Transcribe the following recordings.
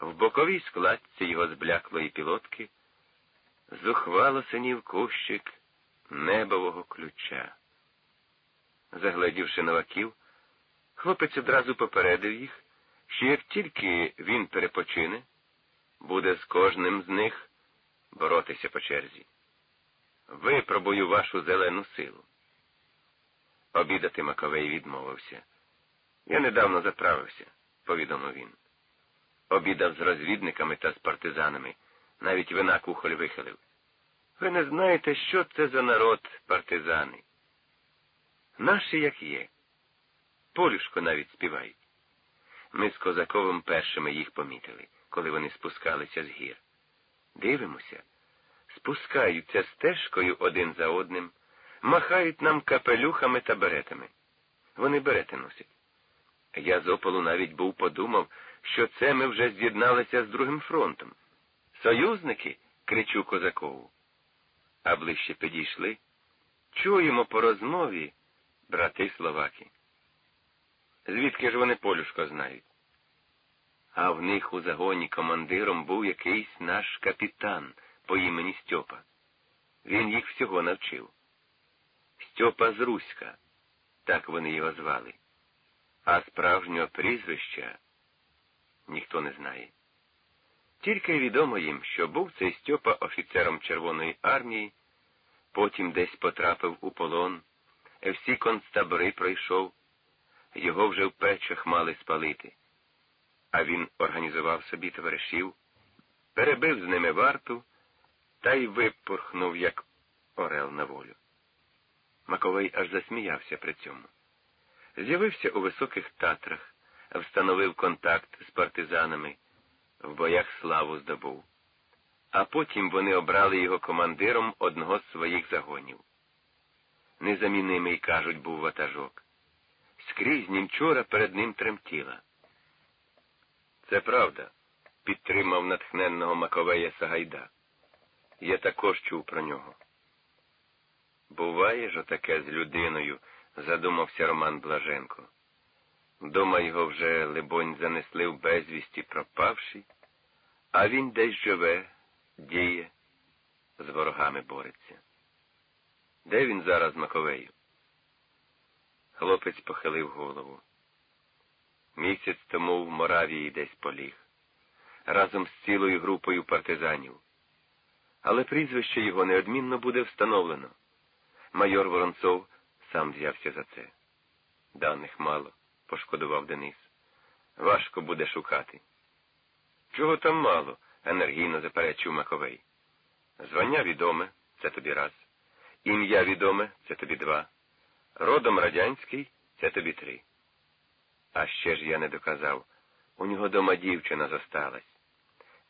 В боковій складці його збляклої пілотки зухвало синів кущик небового ключа. Загледівши новаків, хлопець одразу попередив їх, що як тільки він перепочине, буде з кожним з них боротися по черзі. Випробую вашу зелену силу. Обідати Маковей відмовився. Я недавно заправився, повідомив він. Обідав з розвідниками та з партизанами, навіть вина кухоль вихилив. Ви не знаєте, що це за народ партизани. Наші як є. Полюшко навіть співають. Ми з Козаковим першими їх помітили, коли вони спускалися з гір. Дивимося, спускаються стежкою один за одним, махають нам капелюхами та беретами. Вони берети носять. Я з ополу навіть був подумав, що це ми вже з'єдналися з другим фронтом. Союзники, кричу козакову. А ближче підійшли. Чуємо по розмові, брати словаки. Звідки ж вони полюшко знають? А в них у загоні командиром був якийсь наш капітан по імені Стьопа. Він їх всього навчив. Стьопа з Руська, так вони його звали, а справжнього прізвища ніхто не знає. Тільки відомо їм, що був цей Стьопа офіцером Червоної армії, потім десь потрапив у полон, всі концтабори пройшов, його вже в печах мали спалити. А він організував собі товаришів, перебив з ними варту та й випорхнув, як орел на волю. Маковий аж засміявся при цьому. З'явився у високих татрах, встановив контакт з партизанами, в боях славу здобув. А потім вони обрали його командиром одного з своїх загонів. Незамінимий, кажуть, був ватажок. Скрізь німчора перед ним тремтіла. Це правда, підтримав натхненного Маковея Сагайда. Я також чув про нього. Буває ж отаке з людиною, задумався Роман Блаженко. Дома його вже, либонь, занесли в безвісті пропавший, а він десь живе, діє, з ворогами бореться. Де він зараз, Маковею? Хлопець похилив голову. Місяць тому в Моравії десь поліг, разом з цілою групою партизанів. Але прізвище його неодмінно буде встановлено. Майор Воронцов сам взявся за це. Даних мало, пошкодував Денис. Важко буде шукати. Чого там мало? енергійно заперечив Маковей. Звання відоме, це тобі раз. Ім'я відоме це тобі два. Родом радянський це тобі три. А ще ж я не доказав. У нього дома дівчина зосталась.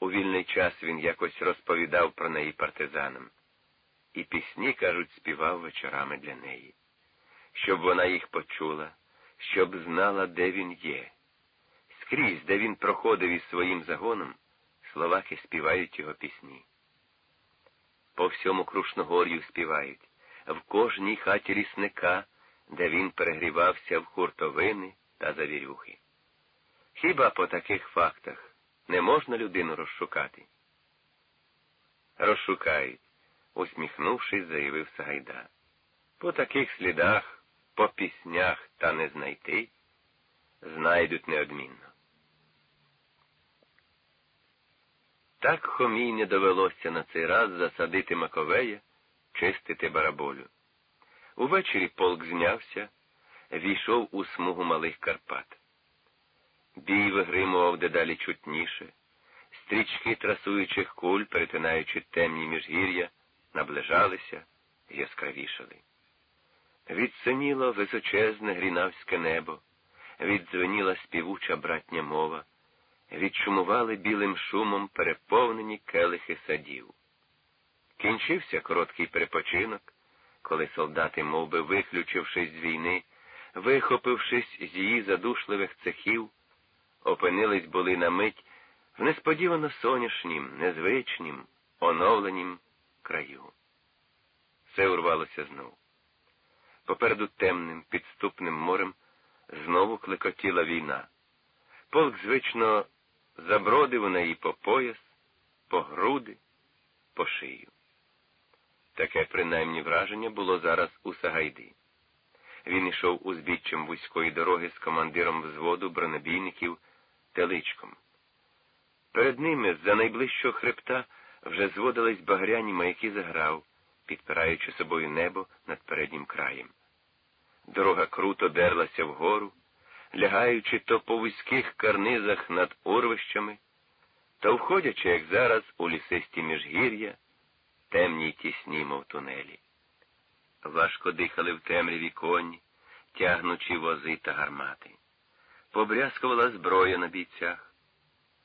У вільний час він якось розповідав про неї партизанам. І пісні, кажуть, співав вечорами для неї, щоб вона їх почула, щоб знала, де він є. Скрізь, де він проходив із своїм загоном, словаки співають його пісні. По всьому Крушногор'ю співають, в кожній хаті лісника, де він перегрівався в хуртовини та завірюхи. Хіба по таких фактах не можна людину розшукати? Розшукають, усміхнувшись, заявив Сагайда. По таких слідах, по піснях та не знайти, знайдуть неодмінно. Так хомій довелося на цей раз засадити Маковея, чистити бараболю. Увечері полк знявся, війшов у смугу малих Карпат. Бій вигримував дедалі чутніше, стрічки трасуючих куль, перетинаючи темні міжгір'я, наближалися яскравішали. Відсиніло височезне грінавське небо, віддзвеніла співуча братня мова, відшумували білим шумом переповнені келихи садів. Кінчився короткий перепочинок, коли солдати, мов би, виключившись з війни, вихопившись з її задушливих цехів, опинились були на мить в несподівано сонячнім, незвичнім, оновленім краю. Все урвалося знов. Попереду темним, підступним морем знову клекотіла війна. Полк звично забродив у неї по пояс, по груди, по шию. Таке принаймні враження було зараз у Сагайди. Він йшов узбіччям вузької дороги з командиром взводу бронебійників Теличком. Перед ними з-за найближчого хребта вже зводились багряні маяки заграв, підпираючи собою небо над переднім краєм. Дорога круто дерлася вгору, лягаючи то по вузьких карнизах над урвищами, то входячи, як зараз, у лісисті міжгір'я, темні й тісні, мов тунелі. Важко дихали в темряві коні, тягнучи вози та гармати. Побрязкувала зброя на бійцях,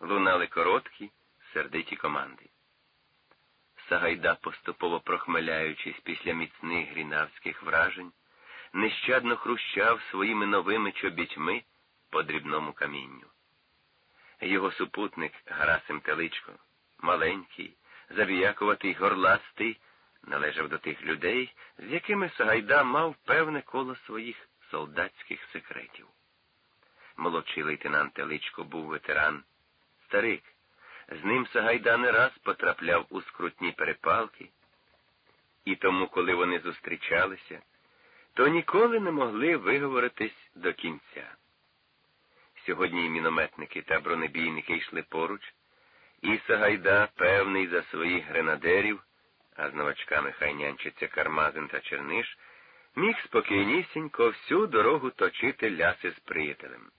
лунали короткі, сердиті команди. Сагайда, поступово прохмеляючись після міцних грінавських вражень, нещадно хрущав своїми новими чобітьми по дрібному камінню. Його супутник Гарасим Теличко, маленький, завіякуватий горластий, належав до тих людей, з якими Сагайда мав певне коло своїх солдатських секретів. Молодший лейтенант Теличко був ветеран, старик. З ним Сагайда не раз потрапляв у скрутні перепалки, і тому, коли вони зустрічалися, то ніколи не могли виговоритись до кінця. Сьогодні мінометники та бронебійники йшли поруч, і Сагайда, певний за своїх гренадерів, а з новачками хай нянчиться Кармазин та Черниш, міг спокійнісінько всю дорогу точити ляси з приятелем.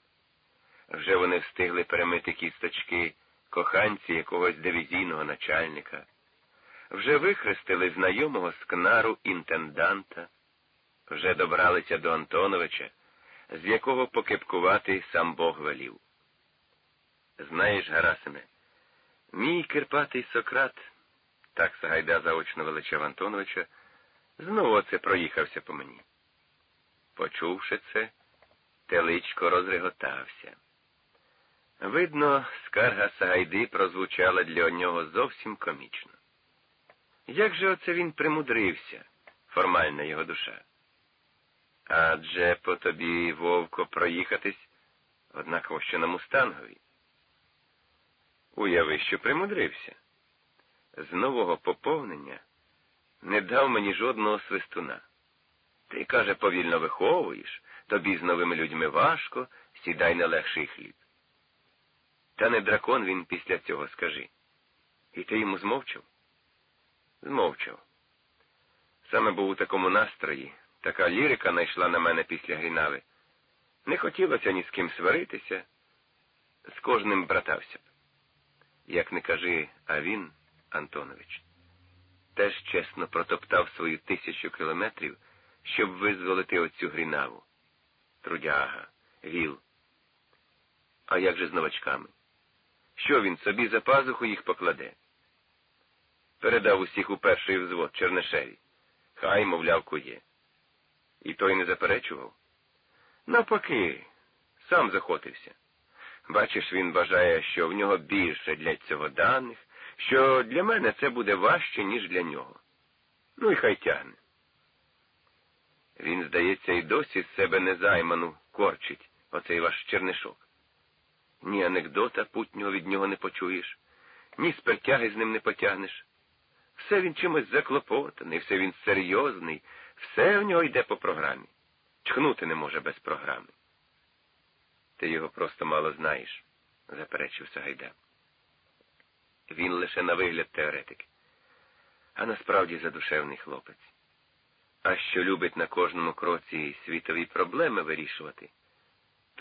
Вже вони встигли перемити кісточки коханці якогось дивізійного начальника, вже вихрестили знайомого скнару інтенданта, вже добралися до Антоновича, з якого покепкувати сам Бог велів. Знаєш, Гарасиме, мій кирпатий Сократ, так Сагайда заочно величав Антоновича, знову оце проїхався по мені. Почувши це, теличко розреготався. Видно, скарга Сагайди прозвучала для нього зовсім комічно. Як же оце він примудрився, формальна його душа? Адже по тобі, вовко, проїхатись, однаково що на мустангові. Уяви, що примудрився. З нового поповнення не дав мені жодного свистуна. Ти, каже, повільно виховуєш, тобі з новими людьми важко, сідай на легший хліб. Та не дракон він після цього скажи. І ти йому змовчав? Змовчав. Саме був у такому настрої, така лірика найшла на мене після грінави. Не хотілося ні з ким сваритися, з кожним братався б. Як не кажи, а він, Антонович, теж чесно протоптав свою тисячу кілометрів, щоб визволити оцю грінаву. Трудяга, віл. А як же з новачками? Що він собі за пазуху їх покладе? Передав усіх у перший взвод Чернишеві. Хай, мовляв, кує. І той не заперечував. Навпаки, сам захотився. Бачиш, він бажає, що в нього більше для цього даних, що для мене це буде важче, ніж для нього. Ну і хай тягне. Він, здається, і досі з себе незайману корчить, оцей ваш чернишок. Ні анекдота путнього від нього не почуєш, ні спертяги з ним не потягнеш. Все він чимось заклопотаний, все він серйозний, все в нього йде по програмі. Чхнути не може без програми. Ти його просто мало знаєш, заперечив Сагайда. Він лише на вигляд теоретик, а насправді задушевний хлопець. А що любить на кожному кроці світові проблеми вирішувати,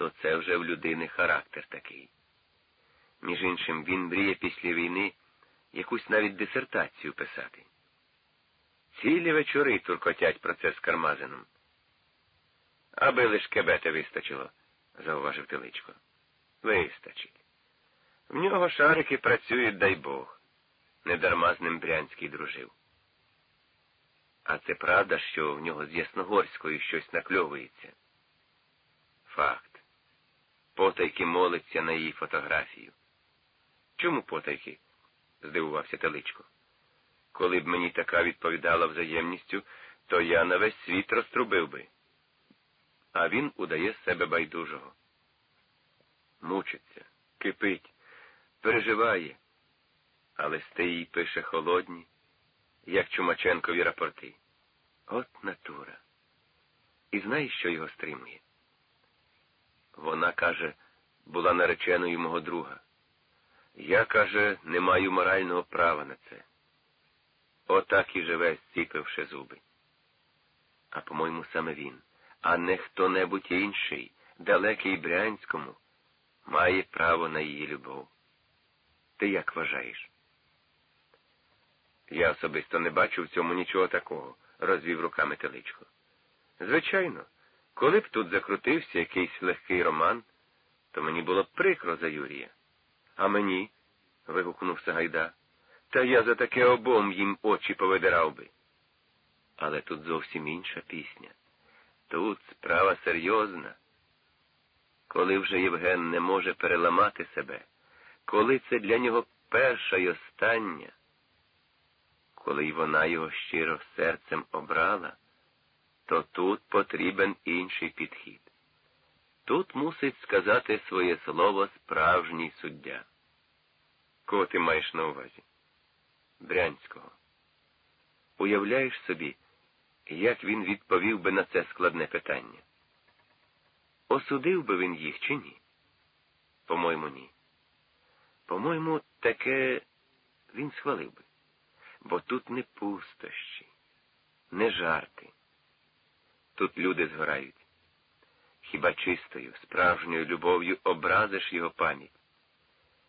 то це вже в людини характер такий. Між іншим, він мріє після війни якусь навіть дисертацію писати. Цілі вечори туркотять про це з Кармазином. Аби лиш кебете вистачило, зауважив Теличко. Вистачить. В нього шарики працюють, дай Бог. Недарма з ним Брянський дружив. А це правда, що в нього з Ясногорською щось накльовується. Факт. Потайки молиться на її фотографію. Чому потайки? здивувався Теличко. Коли б мені така відповідала взаємністю, то я на весь світ розтрубив би. А він удає себе байдужого. Мучиться, кипить, переживає, а листи їй пише холодні, як Чумаченкові рапорти. От натура. І знаєш, що його стримує? Вона каже, була нареченою мого друга. Я, каже, не маю морального права на це. Отак і живе, зціпивши зуби. А по-моєму, саме він, а не хто-небудь інший, далекий Брянському, має право на її любов. Ти як вважаєш? Я особисто не бачу в цьому нічого такого, розвів руками теличко. Звичайно, коли б тут закрутився якийсь легкий роман, то мені було б прикро за Юрія. А мені, вигукнув Сагайда, та я за таке обом їм очі повидирав би. Але тут зовсім інша пісня. Тут справа серйозна. Коли вже Євген не може переламати себе, коли це для нього перша й остання, коли й вона його щиро серцем обрала, то тут потрібен інший підхід. Тут мусить сказати своє слово справжній суддя. Кого ти маєш на увазі? Брянського. Уявляєш собі, як він відповів би на це складне питання? Осудив би він їх чи ні? По-моєму, ні. По-моєму, таке він схвалив би, бо тут не пустощі, не жарти. Тут люди згорають. Хіба чистою, справжньою любов'ю образиш його пам'ять?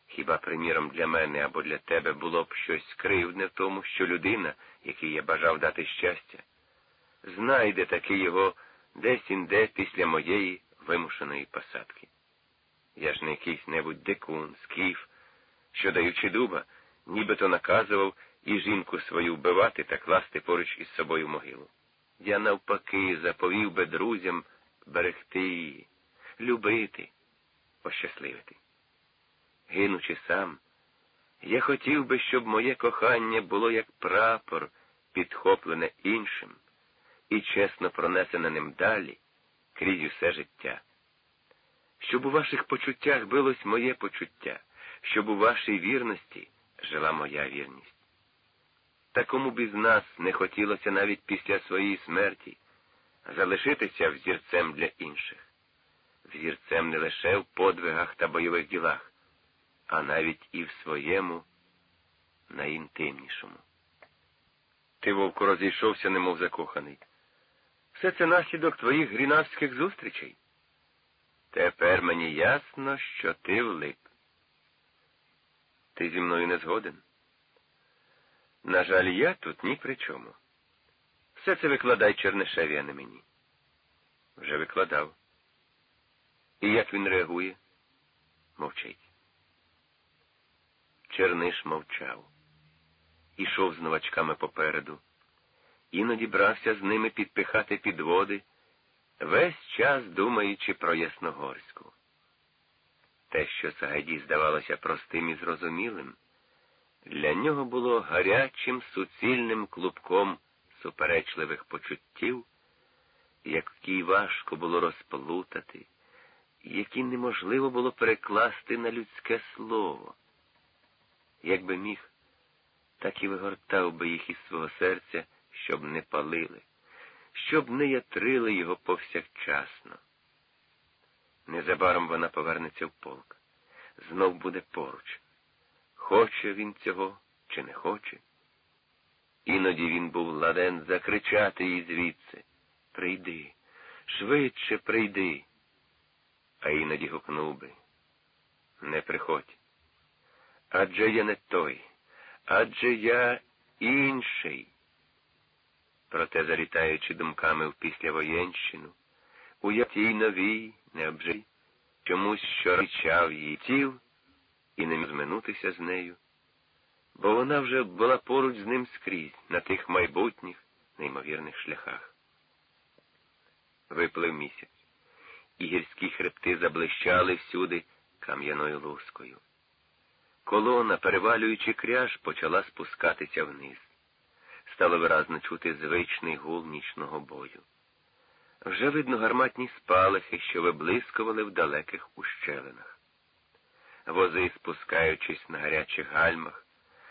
Хіба, приміром, для мене або для тебе було б щось кривдне в тому, що людина, якій я бажав дати щастя, знайде таки його десь інде після моєї вимушеної посадки. Я ж не якийсь небудь дикун, скіф, що, даючи дуба, нібито наказував і жінку свою вбивати та класти поруч із собою могилу. Я навпаки заповів би друзям берегти її, любити, ощасливити. Гинучи сам, я хотів би, щоб моє кохання було як прапор, підхоплене іншим і чесно пронесене ним далі крізь усе життя. Щоб у ваших почуттях билось моє почуття, щоб у вашій вірності жила моя вірність. Такому б із нас не хотілося навіть після своєї смерті залишитися взірцем для інших, взірцем не лише в подвигах та бойових ділах, а навіть і в своєму найінтимнішому. Ти, вовку, розійшовся, немов закоханий. Все це наслідок твоїх грінавських зустрічей. Тепер мені ясно, що ти влип. Ти зі мною не згоден. На жаль, я тут ні при чому. Все це викладай Чернишеві, а не мені. Вже викладав. І як він реагує? Мовчить. Черниш мовчав. Ішов з новачками попереду. Іноді брався з ними підпихати підводи, весь час думаючи про Ясногорську. Те, що Сагайді здавалося простим і зрозумілим, для нього було гарячим суцільним клубком суперечливих почуттів, які важко було розплутати, які неможливо було перекласти на людське слово. Якби міг, так і вигортав би їх із свого серця, щоб не палили, щоб не ятрили його повсякчасно. Незабаром вона повернеться в полк, знов буде поруч. Хоче він цього чи не хоче. Іноді він був ладен закричати їй звідси Прийди, швидше прийди. А іноді гукнув би Не приходь. Адже я не той, адже я інший. Проте, залітаючи думками в післявоєнщину, у тій новій не обжий, чомусь що ричав її тіл і не зминутися з нею, бо вона вже була поруч з ним скрізь на тих майбутніх, неймовірних шляхах. Виплив місяць, і гірські хребти заблищали всюди кам'яною лускою. Колона, перевалюючи кряж, почала спускатися вниз. Стало виразно чути звичний гул нічного бою. Вже видно гарматні спалахи, що виблискували в далеких ущелинах. Вози спускаючись на гарячих гальмах,